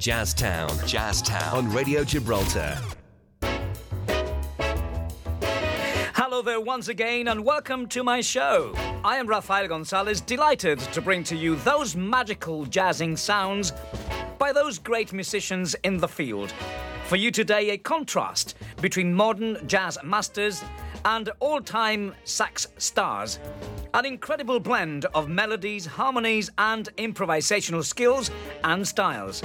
Jazztown. Jazztown. On Radio Gibraltar. Hello there once again and welcome to my show. I am Rafael Gonzalez, delighted to bring to you those magical jazzing sounds by those great musicians in the field. For you today, a contrast between modern jazz masters and all time sax stars. An incredible blend of melodies, harmonies, and improvisational skills and styles.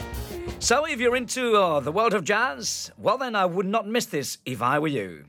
So, if you're into uh, the world of jazz, well, then I would not miss this if I were you.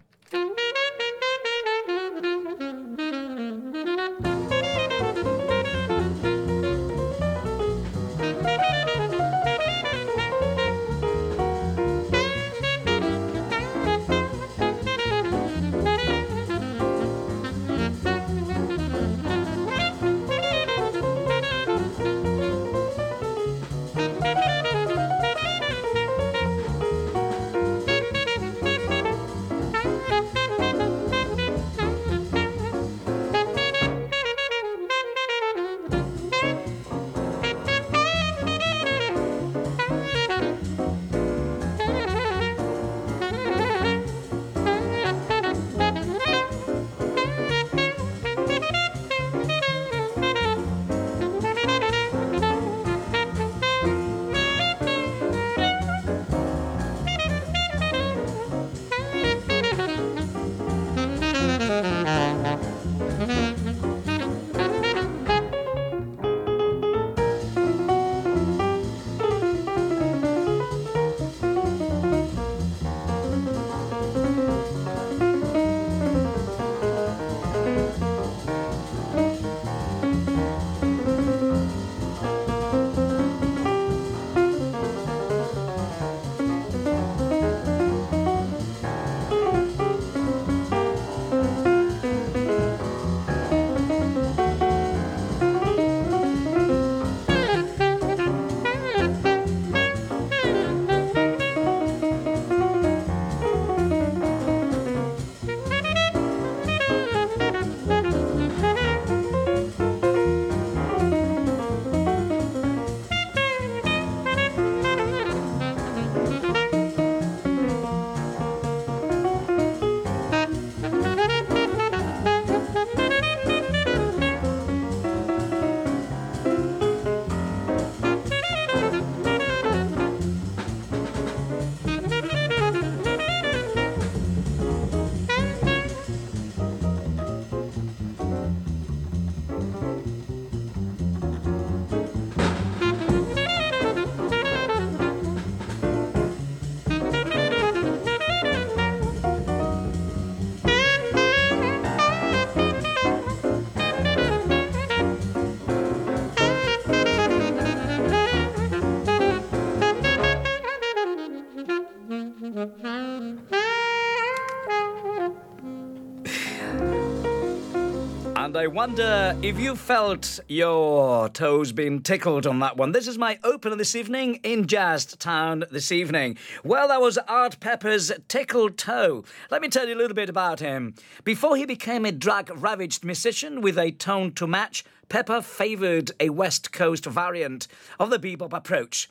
I wonder if you felt your toes being tickled on that one. This is my opener this evening in Jazz Town this evening. Well, that was Art Pepper's Tickled Toe. Let me tell you a little bit about him. Before he became a drug ravaged musician with a tone to match, Pepper favoured a West Coast variant of the bebop approach.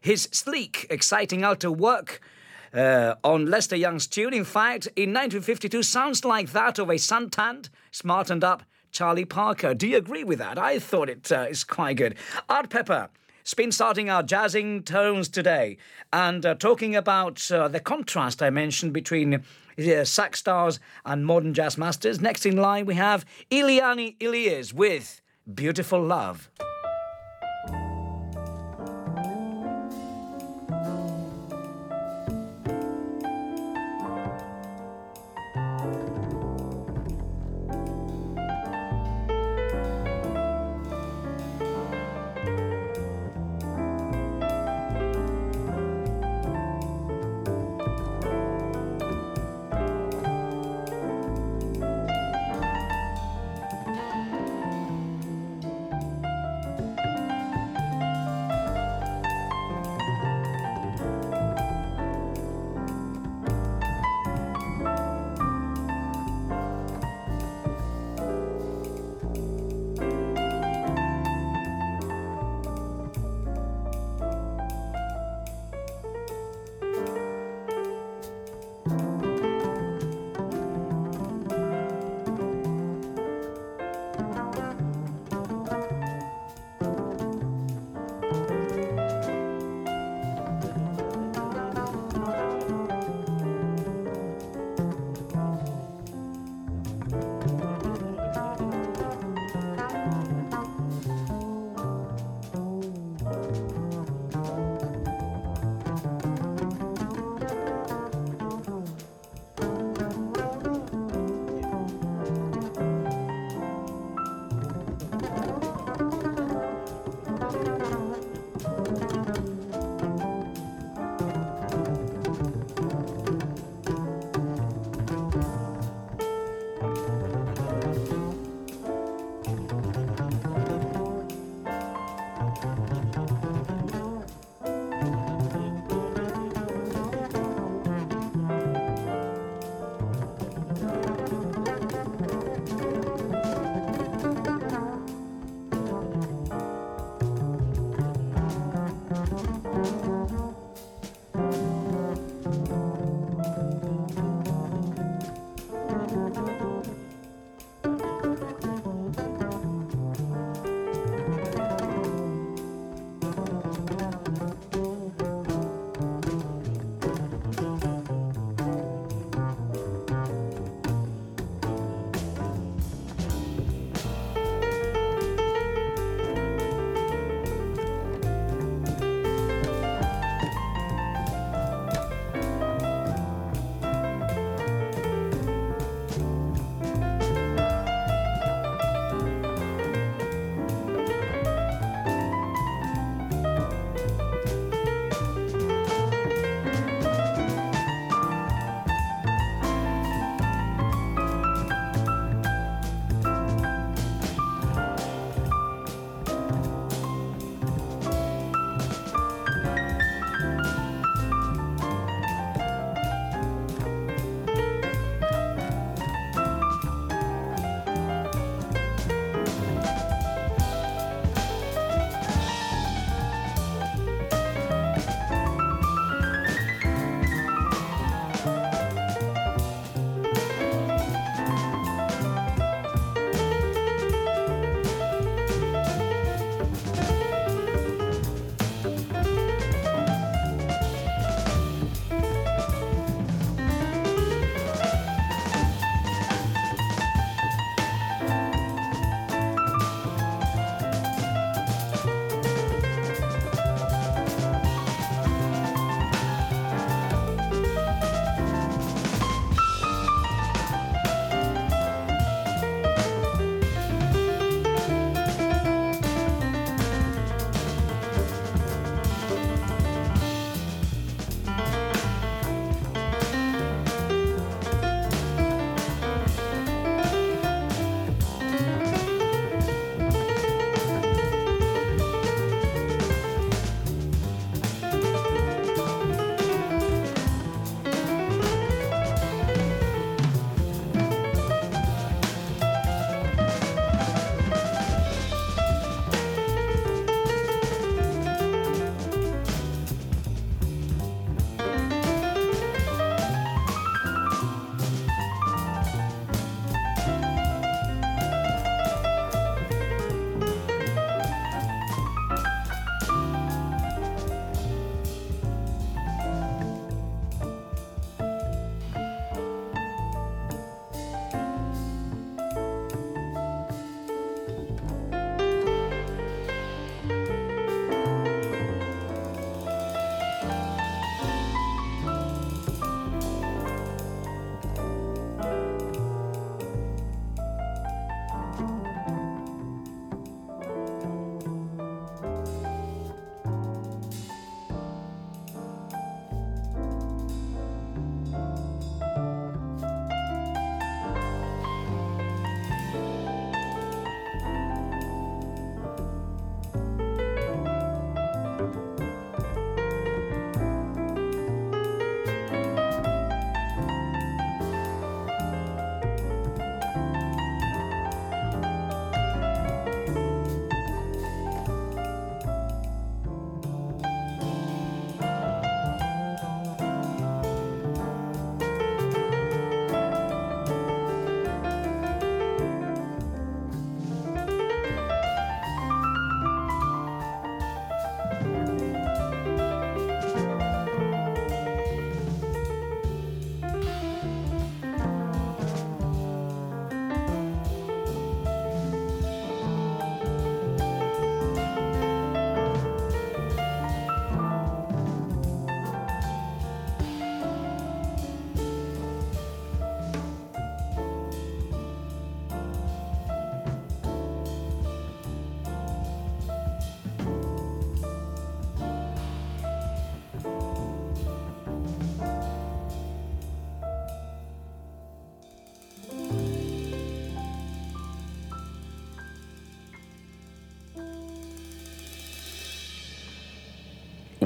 His sleek, exciting alto work uh, on Lester Young's tune, in fact, in 1952, sounds like that of a suntanned, smartened up Charlie Parker. Do you agree with that? I thought it uh, is quite good. Art Pepper. It's been starting our jazzing tones today and uh, talking about uh, the contrast I mentioned between uh, sax stars and modern jazz masters. Next in line, we have Eliane Elias with Beautiful Love.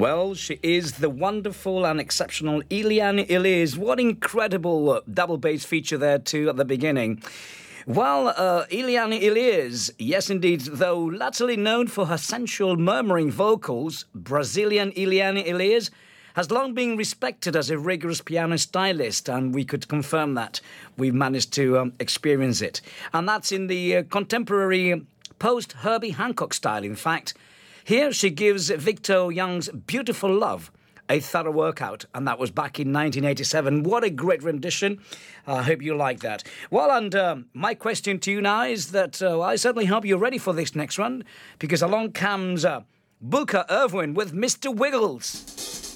Well, she is the wonderful and exceptional Eliane Elias. What incredible double bass feature there, too, at the beginning. Well, uh, Eliane yes indeed, though latterly known for her sensual murmuring vocals, Brazilian Eliane Elias has long been respected as a rigorous piano stylist, and we could confirm that. We've managed to um, experience it. And that's in the uh, contemporary post Herbie Hancock style, in fact. Here she gives Victor Young's Beautiful Love a thorough workout, and that was back in 1987. What a great rendition! I hope you like that. Well, and uh, my question to you now is that uh, I certainly hope you're ready for this next one, because along comes uh, Booker Ervin with Mr. Wiggles.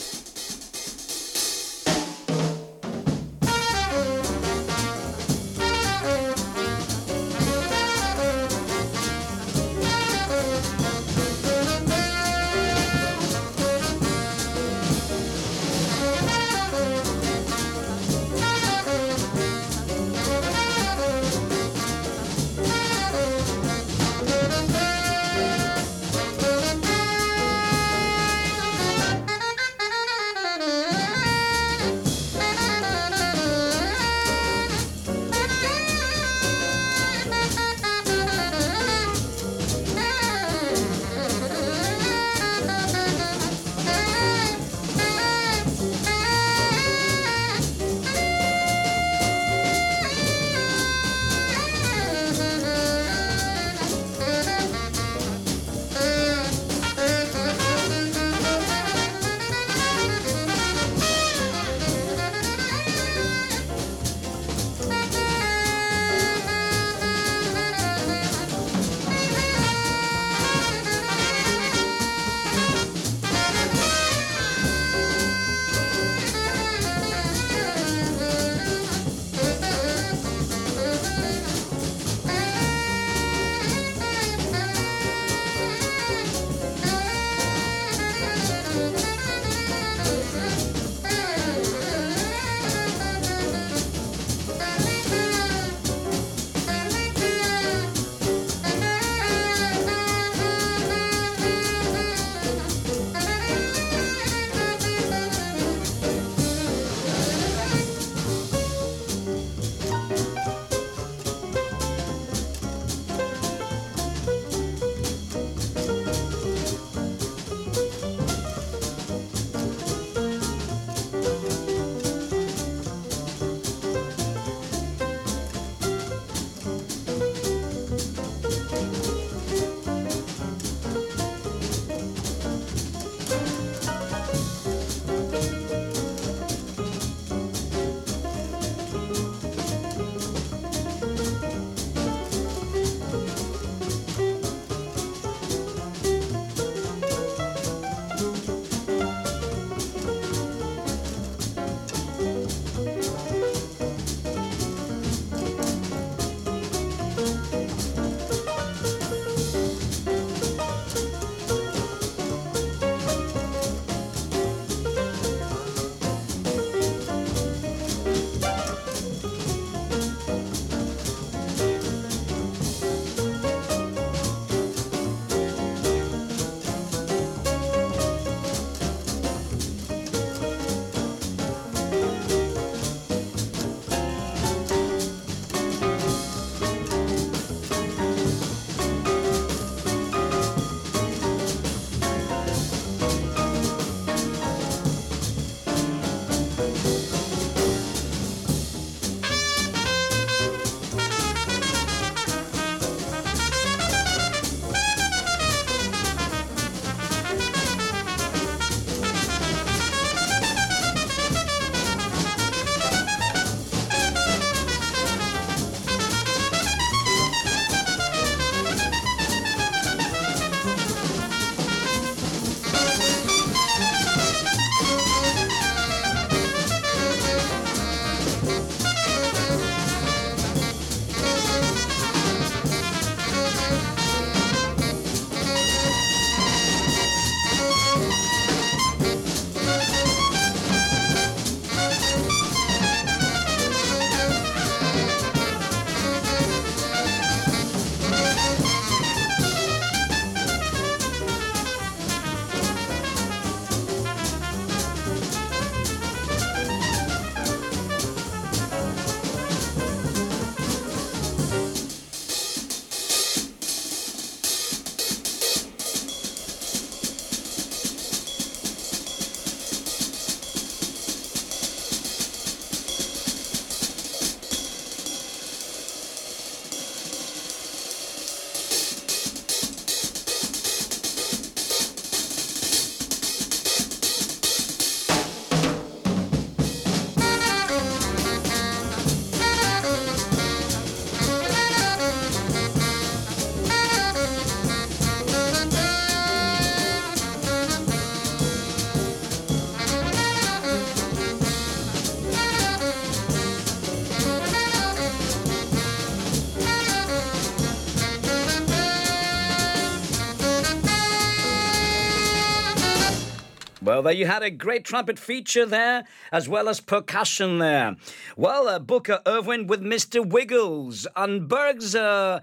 Well, there you had a great trumpet feature there, as well as percussion there. Well, uh, Booker Ervin with Mr. Wiggles and Berg's. Uh,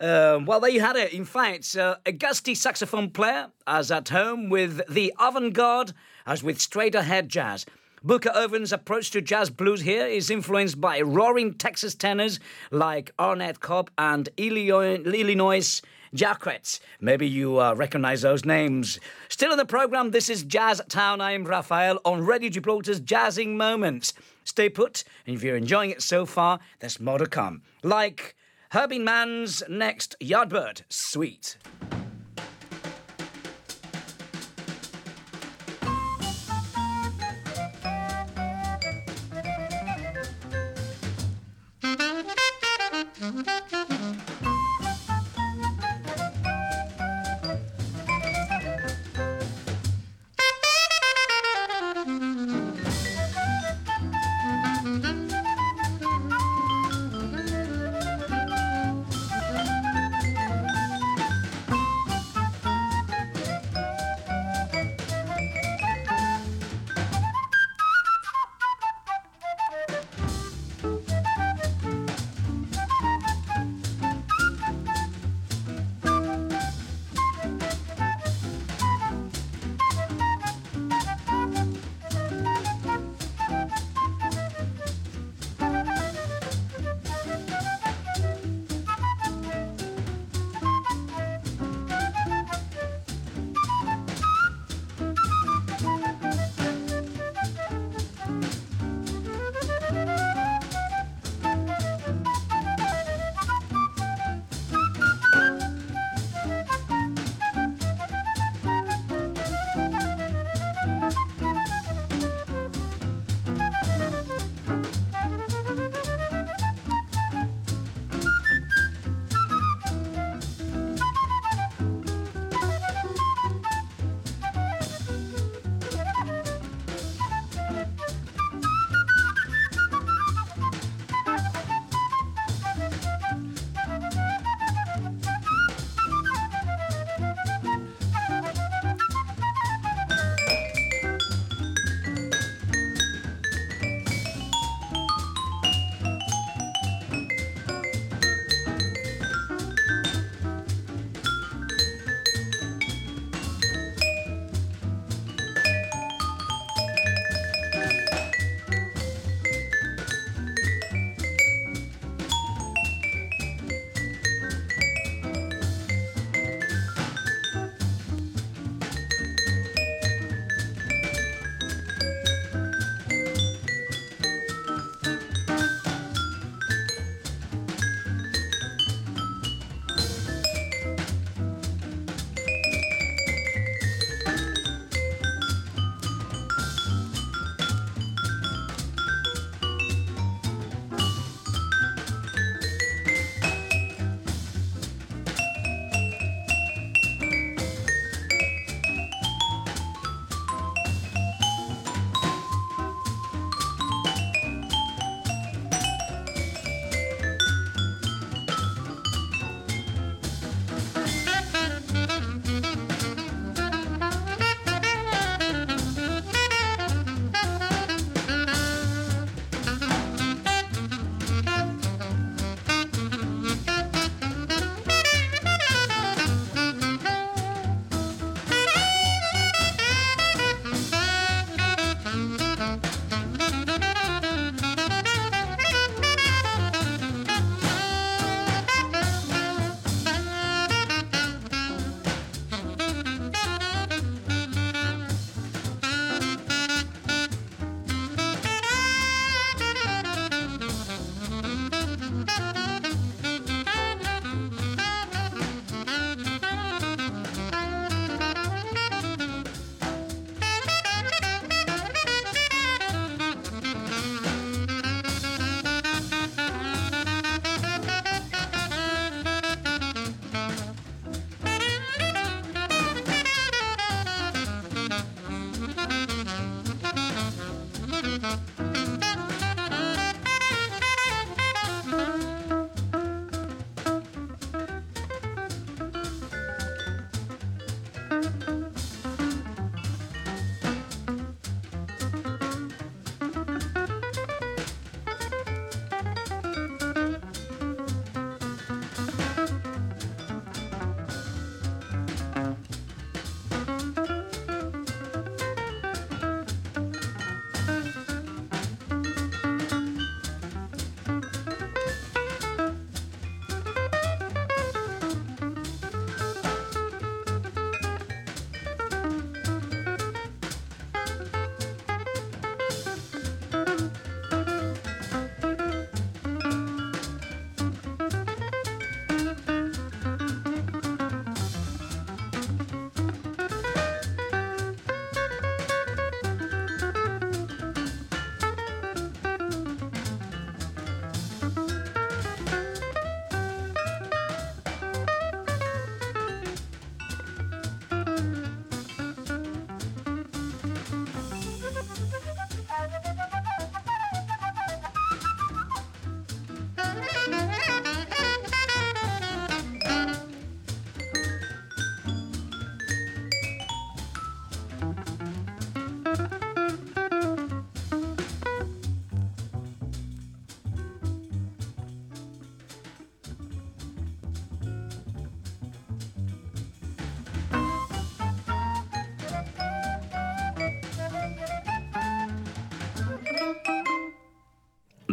uh, well, there you had it. In fact, uh, a gusty saxophone player, as at home with the avant garde, as with straight ahead jazz. Booker Ervin's approach to jazz blues here is influenced by roaring Texas tenors like Arnett Cobb and Illinois Jacquet. Maybe you uh, recognize those names. Still in the program, this is Jazz Town. I am Raphael on Radio Gibraltar's Jazzing Moments. Stay put, and if you're enjoying it so far, there's more to come. Like Herbie Mann's next Yardbird Suite.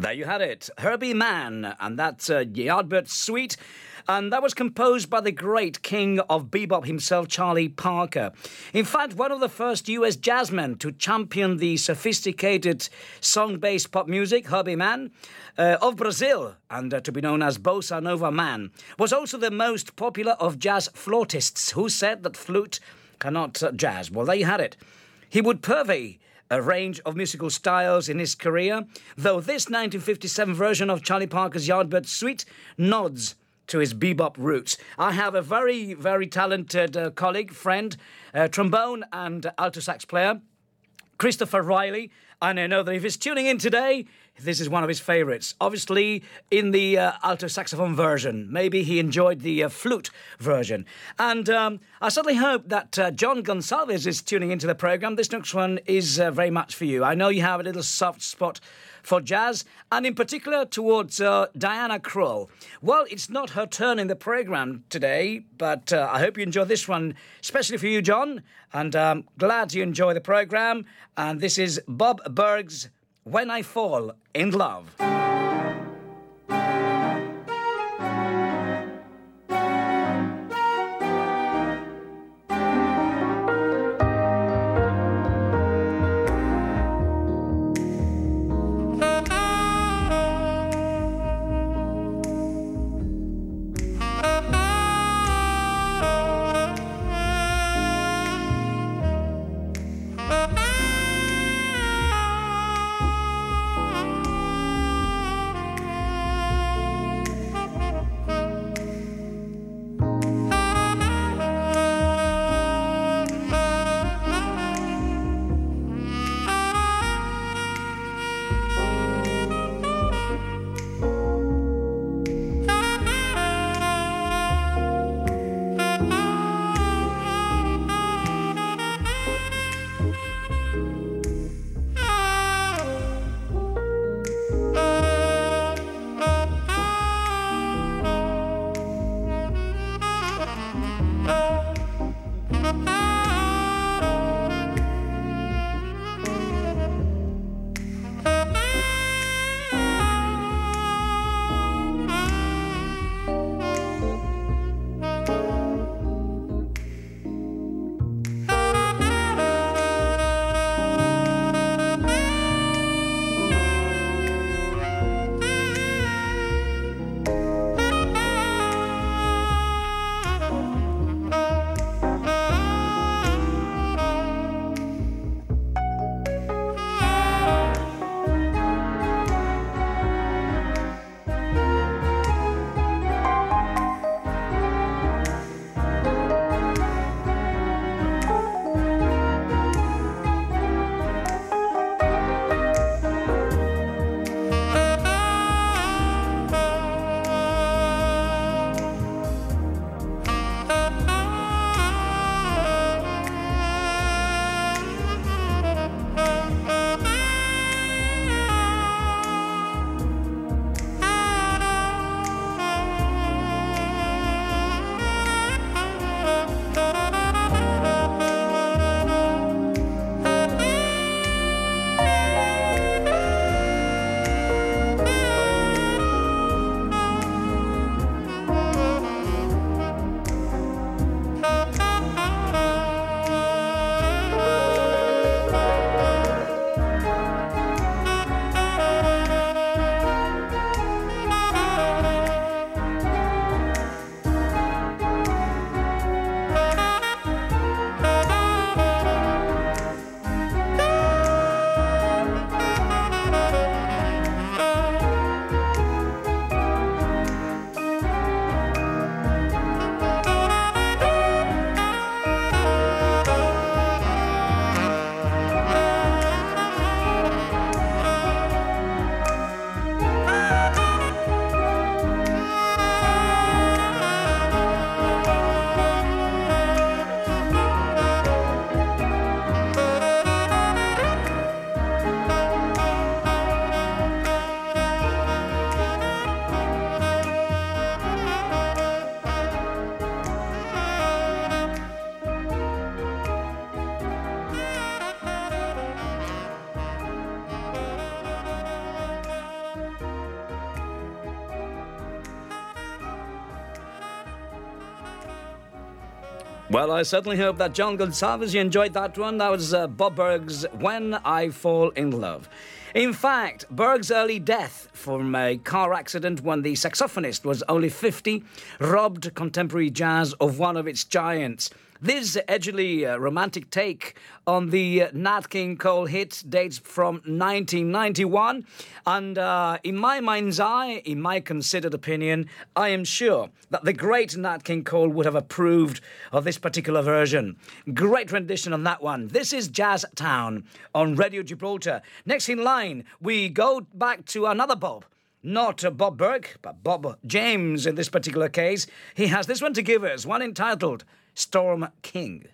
There you had it, Herbie Mann, and that's uh, Yardbird Suite. And that was composed by the great king of bebop himself, Charlie Parker. In fact, one of the first US jazzmen to champion the sophisticated song based pop music, Herbie Mann, uh, of Brazil, and uh, to be known as Bossa Nova Man, was also the most popular of jazz flautists who said that flute cannot jazz. Well, there you had it. He would purvey a range of musical styles in his career, though this 1957 version of Charlie Parker's Yardbird Suite nods to his bebop roots. I have a very, very talented uh, colleague, friend, uh, trombone and alto sax player, Christopher Riley. And I know that if he's tuning in today, this is one of his favourites. Obviously, in the uh, alto saxophone version. Maybe he enjoyed the uh, flute version. And um, I certainly hope that uh, John Gonsalves is tuning into the programme. This next one is very much for you. I know you have a little soft spot for jazz, and in particular towards Diana Krall. Well, it's not her turn in the programme today, but I hope you enjoy this one, especially for you, John. And I'm um, glad you enjoy the programme. And this is Bob Berg's When I Fall in Love. Well, I certainly hope that John Gonsalves, you enjoyed that one. That was uh, Bob Berg's When I Fall in Love. In fact, Berg's early death from a car accident when the saxophonist was only 50 robbed contemporary jazz of one of its giants. This edgily uh, romantic take on the uh, Nat King Cole hit dates from 1991, and uh, in my mind's eye, in my considered opinion, I am sure that the great Nat King Cole would have approved of this particular version. Great rendition on that one. This is Jazz Town on Radio Gibraltar. Next in line, we go back to another Bob. Not Bob Berg, but Bob James in this particular case. He has this one to give us, one entitled Storm King.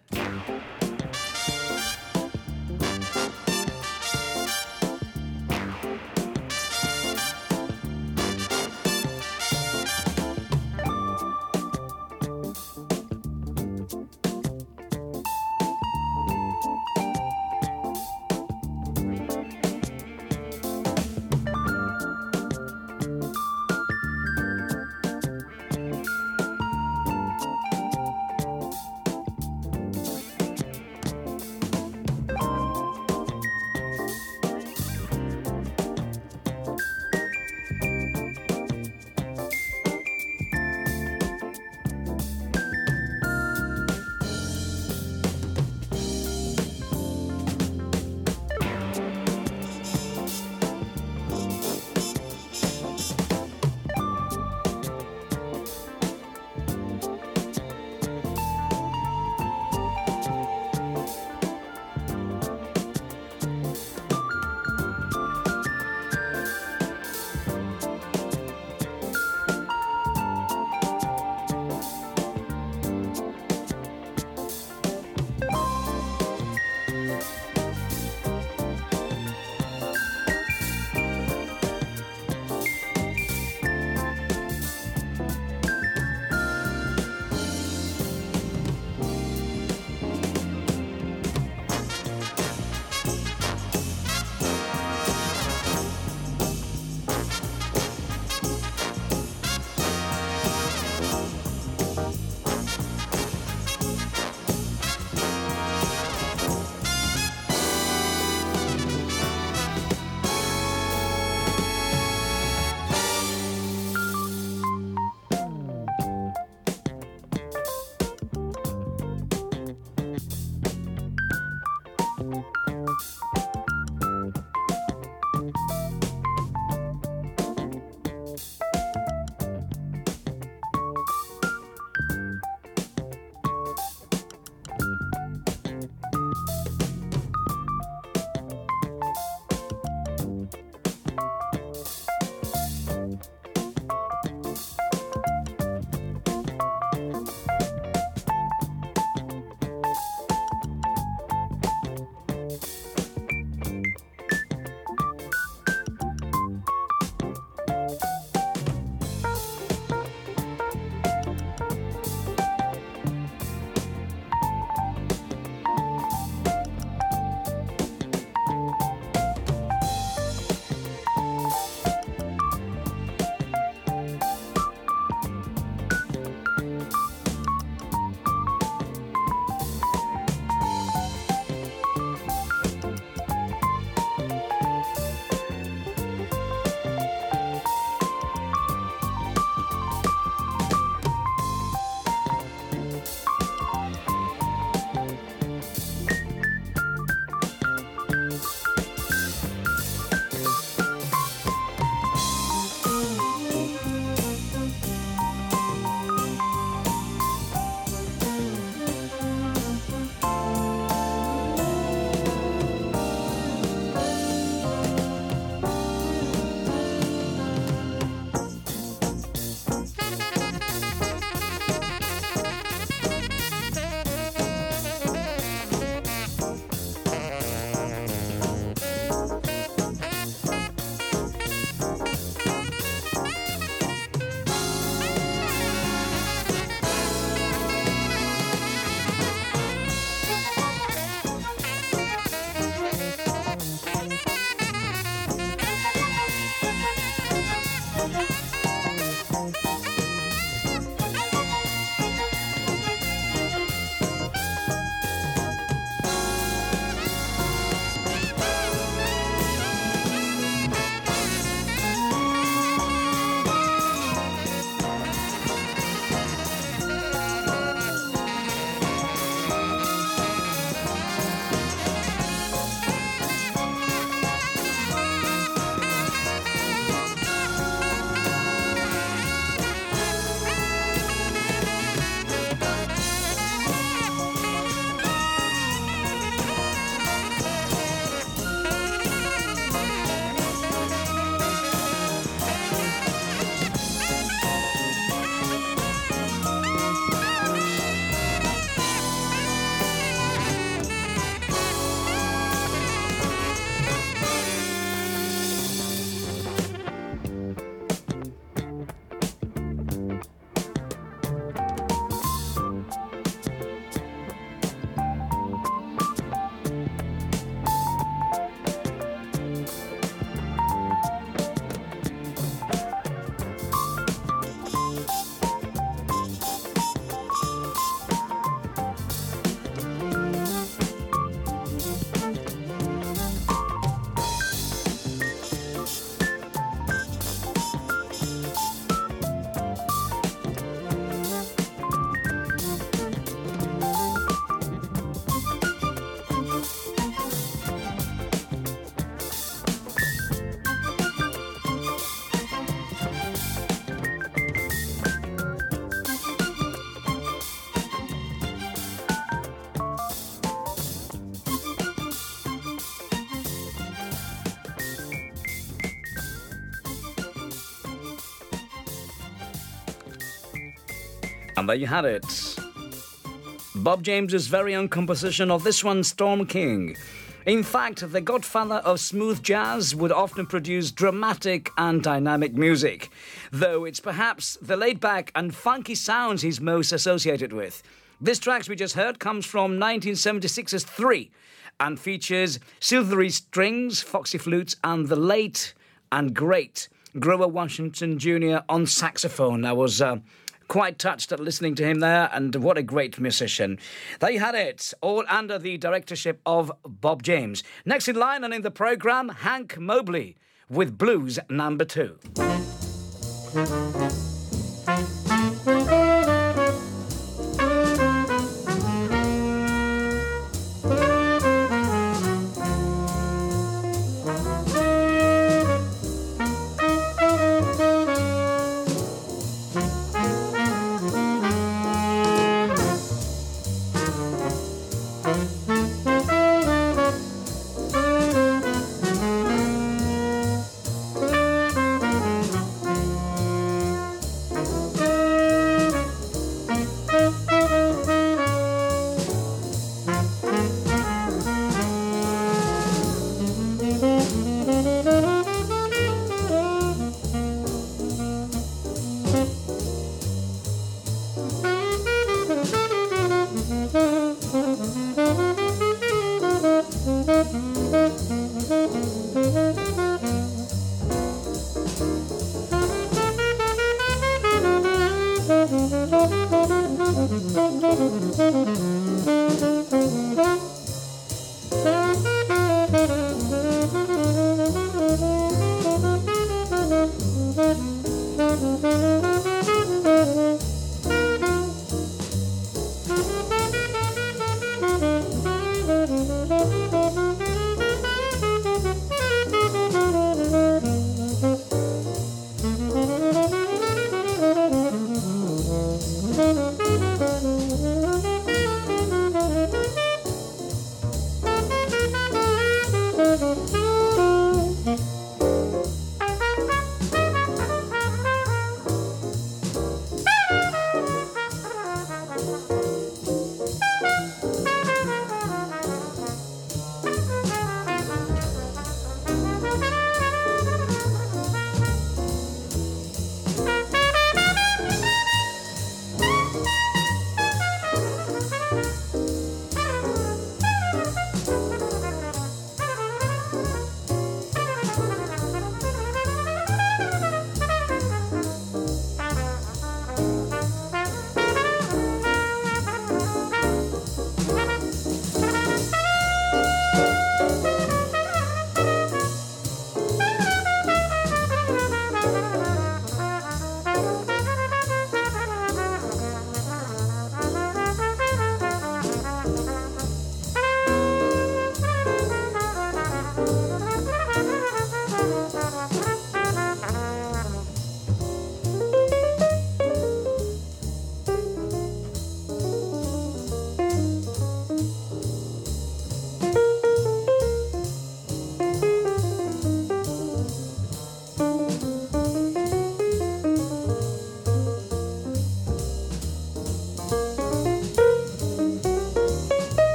And there you had it. Bob James's very own composition of this one, Storm King. In fact, the godfather of smooth jazz would often produce dramatic and dynamic music, though it's perhaps the laid back and funky sounds he's most associated with. This track we just heard comes from 1976's Three and features silvery strings, foxy flutes, and the late and great Grover Washington Jr. on saxophone. I was. Uh, quite touched at listening to him there, and what a great musician. They had it, all under the directorship of Bob James. Next in line and in the programme, Hank Mobley with Blues Number Two.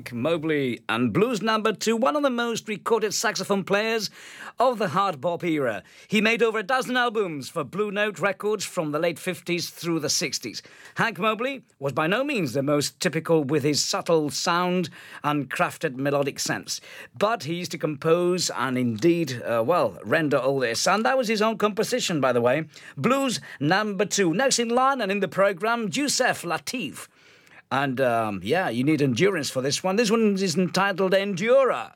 Hank Mobley and blues number two, one of the most recorded saxophone players of the hard bop era. He made over a dozen albums for Blue Note Records from the late 50s through the 60s. Hank Mobley was by no means the most typical with his subtle sound and crafted melodic sense, but he used to compose and indeed, uh, well, render all this. And that was his own composition, by the way. Blues number two. Next in line and in the program, Yusef Lateef. And um, yeah, you need endurance for this one. This one is entitled Endura.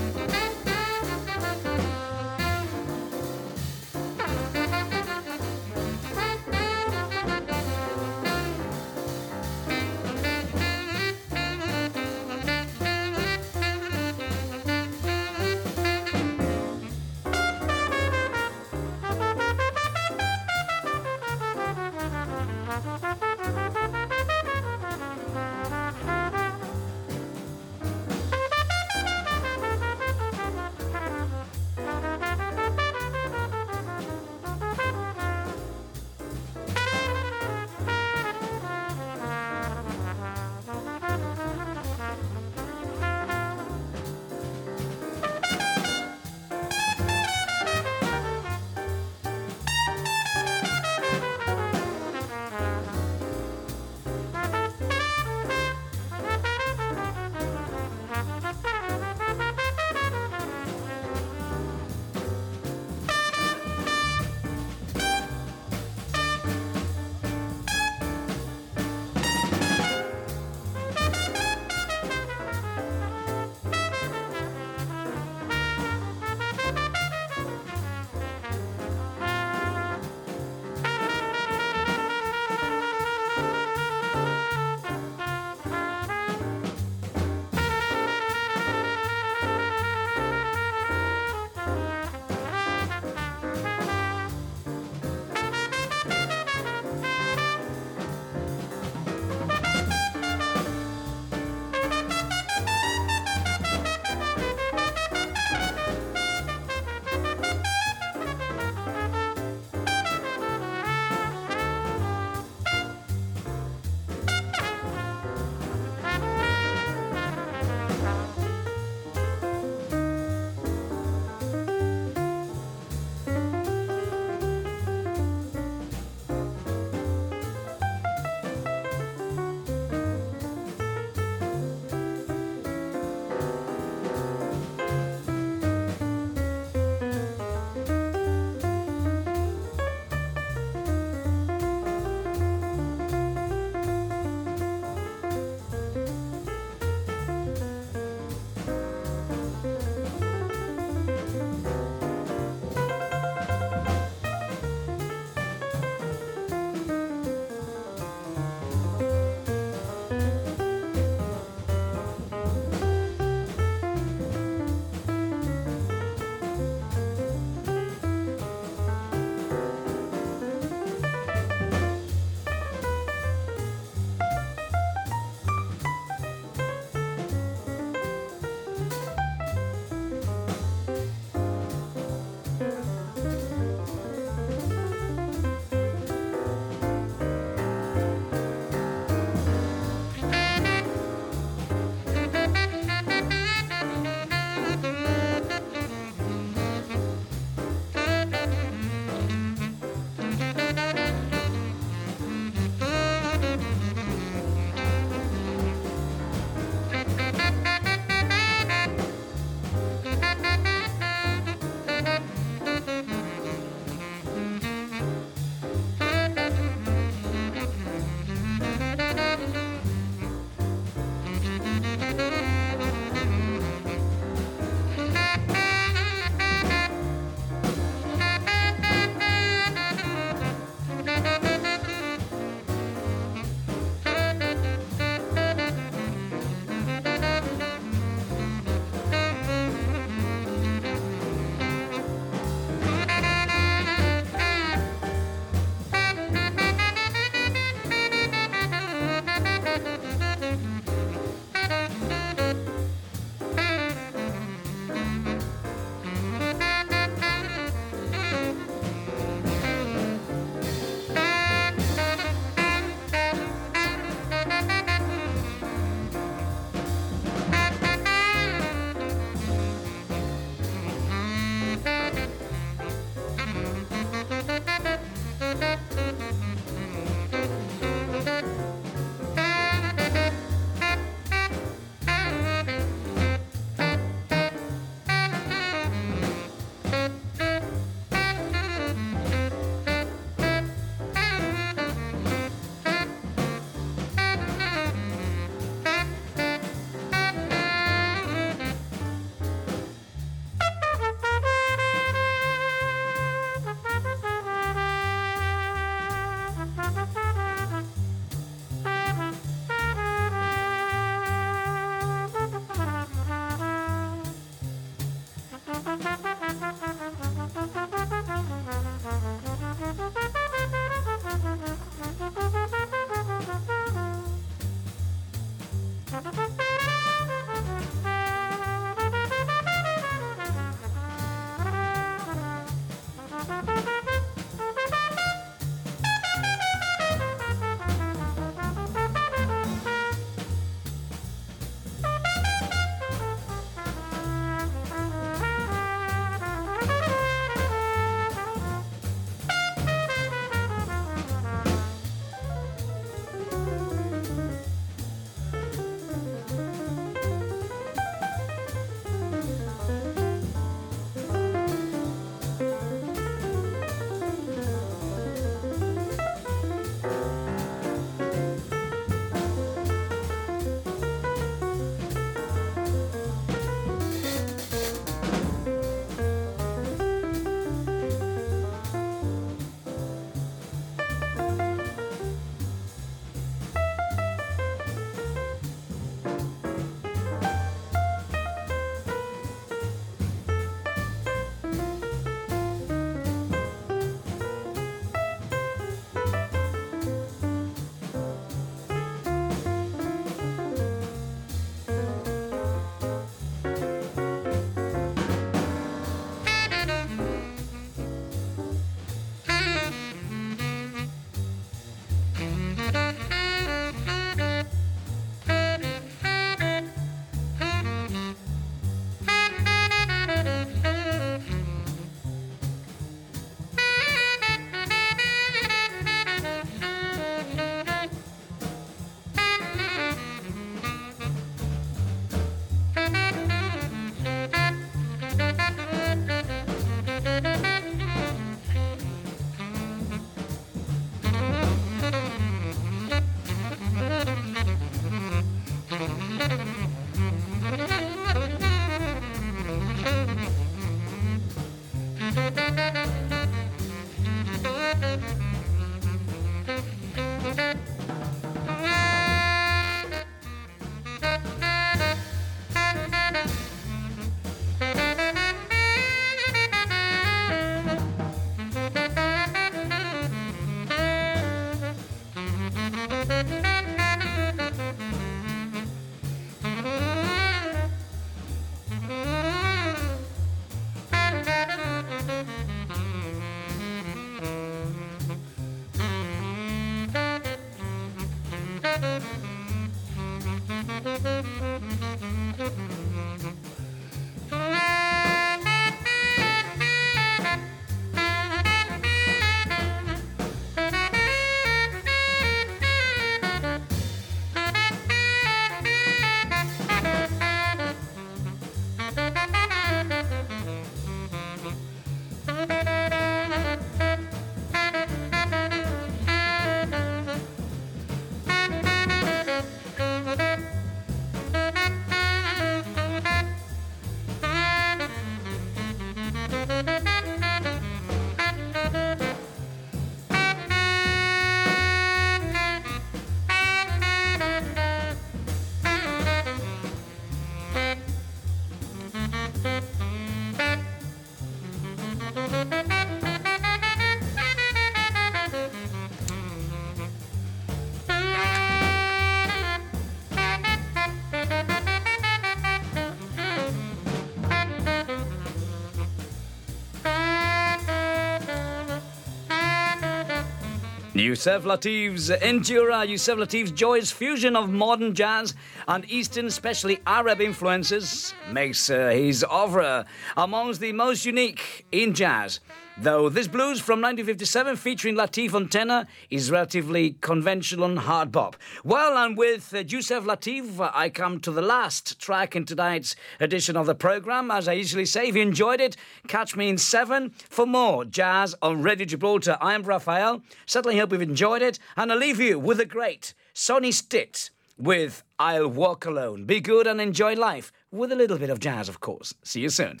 Yusef Lateef's Endura, Yusef Lateef's joyous fusion of modern jazz and Eastern, especially Arab influences, makes uh, his oeuvre amongst the most unique in jazz. Though this blues from 1957 featuring Lateef on tenor is relatively conventional and hard bop. Well, and with uh, Lateef, uh, I come to the last track in tonight's edition of the program. As I usually say, if you enjoyed it, catch me in seven for more jazz on Radio Gibraltar. I am Raphael. Certainly hope you've enjoyed it, and I'll leave you with the great Sonny Stitt with I'll Walk Alone. Be good and enjoy life with a little bit of jazz, of course. See you soon.